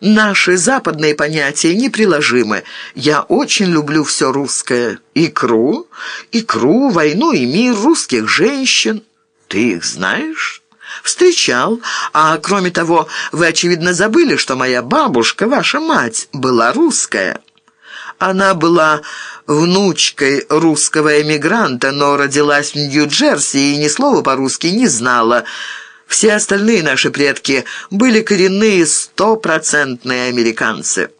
Наши западные понятия неприложимы. Я очень люблю все русское. Икру, икру, войну и мир, русских женщин. Ты их знаешь?» «Встречал. А кроме того, вы, очевидно, забыли, что моя бабушка, ваша мать, была русская». Она была внучкой русского эмигранта, но родилась в Нью-Джерси и ни слова по-русски не знала. Все остальные наши предки были коренные стопроцентные американцы.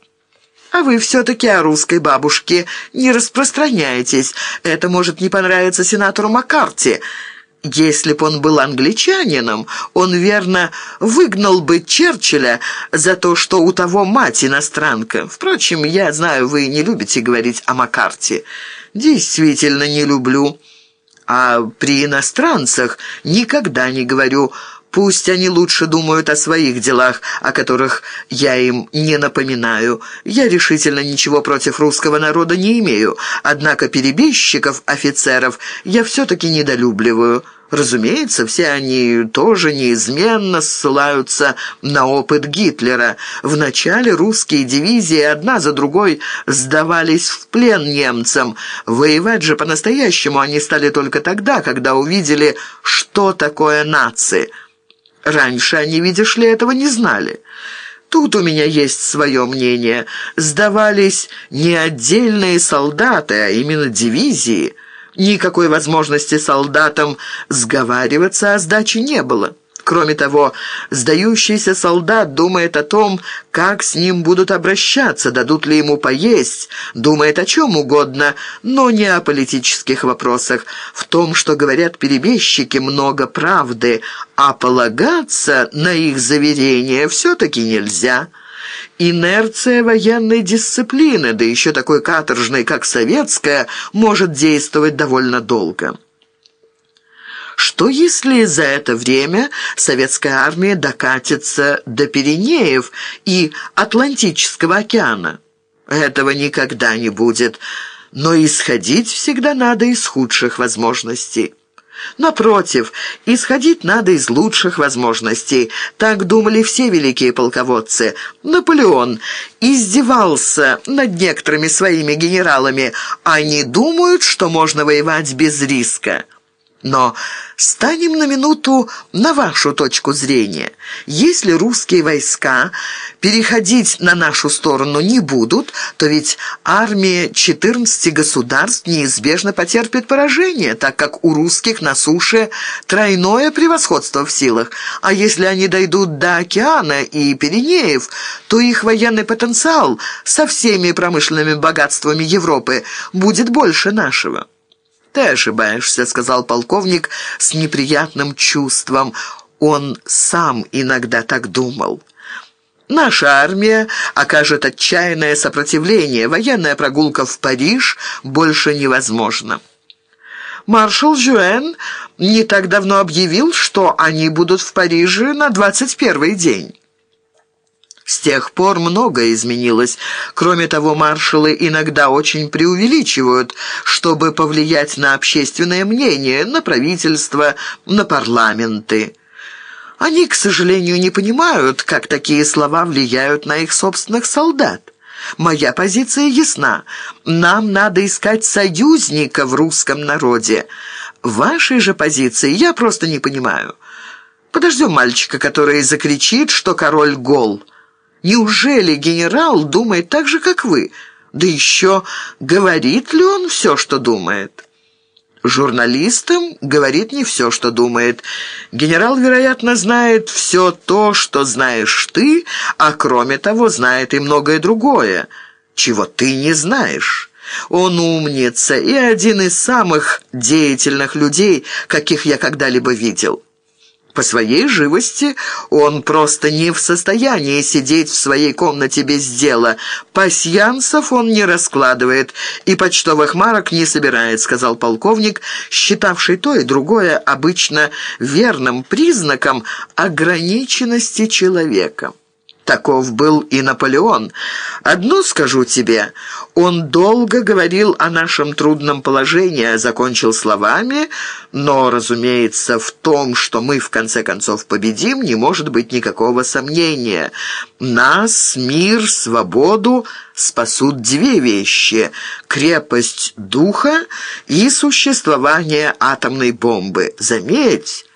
А вы все-таки о русской бабушке не распространяетесь. Это может не понравиться сенатору Маккарти. Если б он был англичанином, он, верно, выгнал бы Черчилля за то, что у того мать иностранка. Впрочем, я знаю, вы не любите говорить о Маккарти. Действительно не люблю. А при иностранцах никогда не говорю Пусть они лучше думают о своих делах, о которых я им не напоминаю. Я решительно ничего против русского народа не имею, однако перебежчиков, офицеров я все-таки недолюбливаю». Разумеется, все они тоже неизменно ссылаются на опыт Гитлера. Вначале русские дивизии одна за другой сдавались в плен немцам. Воевать же по-настоящему они стали только тогда, когда увидели, что такое нации. Раньше они, видишь ли, этого не знали. Тут у меня есть свое мнение. Сдавались не отдельные солдаты, а именно дивизии. Никакой возможности солдатам сговариваться о сдаче не было. Кроме того, сдающийся солдат думает о том, как с ним будут обращаться, дадут ли ему поесть, думает о чем угодно, но не о политических вопросах. В том, что говорят перебежчики, много правды, а полагаться на их заверения все-таки нельзя. Инерция военной дисциплины, да еще такой каторжной, как советская, может действовать довольно долго. Что если за это время советская армия докатится до Пиренеев и Атлантического океана? Этого никогда не будет, но исходить всегда надо из худших возможностей. Напротив, исходить надо из лучших возможностей. Так думали все великие полководцы. Наполеон издевался над некоторыми своими генералами. Они думают, что можно воевать без риска. Но станем на минуту на вашу точку зрения. Если русские войска переходить на нашу сторону не будут, то ведь армия 14 государств неизбежно потерпит поражение, так как у русских на суше тройное превосходство в силах. А если они дойдут до океана и Пиренеев, то их военный потенциал со всеми промышленными богатствами Европы будет больше нашего. «Ты ошибаешься», — сказал полковник с неприятным чувством. Он сам иногда так думал. «Наша армия окажет отчаянное сопротивление. Военная прогулка в Париж больше невозможна». Маршал Жюэн не так давно объявил, что они будут в Париже на 21 день. С тех пор многое изменилось. Кроме того, маршалы иногда очень преувеличивают, чтобы повлиять на общественное мнение, на правительство, на парламенты. Они, к сожалению, не понимают, как такие слова влияют на их собственных солдат. Моя позиция ясна. Нам надо искать союзника в русском народе. Вашей же позиции я просто не понимаю. Подождем мальчика, который закричит, что король гол». Неужели генерал думает так же, как вы? Да еще говорит ли он все, что думает?» Журналистам говорит не все, что думает. Генерал, вероятно, знает все то, что знаешь ты, а кроме того знает и многое другое, чего ты не знаешь. Он умница и один из самых деятельных людей, каких я когда-либо видел». По своей живости он просто не в состоянии сидеть в своей комнате без дела. Пасьянсов он не раскладывает и почтовых марок не собирает, сказал полковник, считавший то и другое обычно верным признаком ограниченности человека. Таков был и Наполеон. Одно скажу тебе, он долго говорил о нашем трудном положении, закончил словами, но, разумеется, в том, что мы в конце концов победим, не может быть никакого сомнения. Нас, мир, свободу спасут две вещи – крепость духа и существование атомной бомбы. Заметь,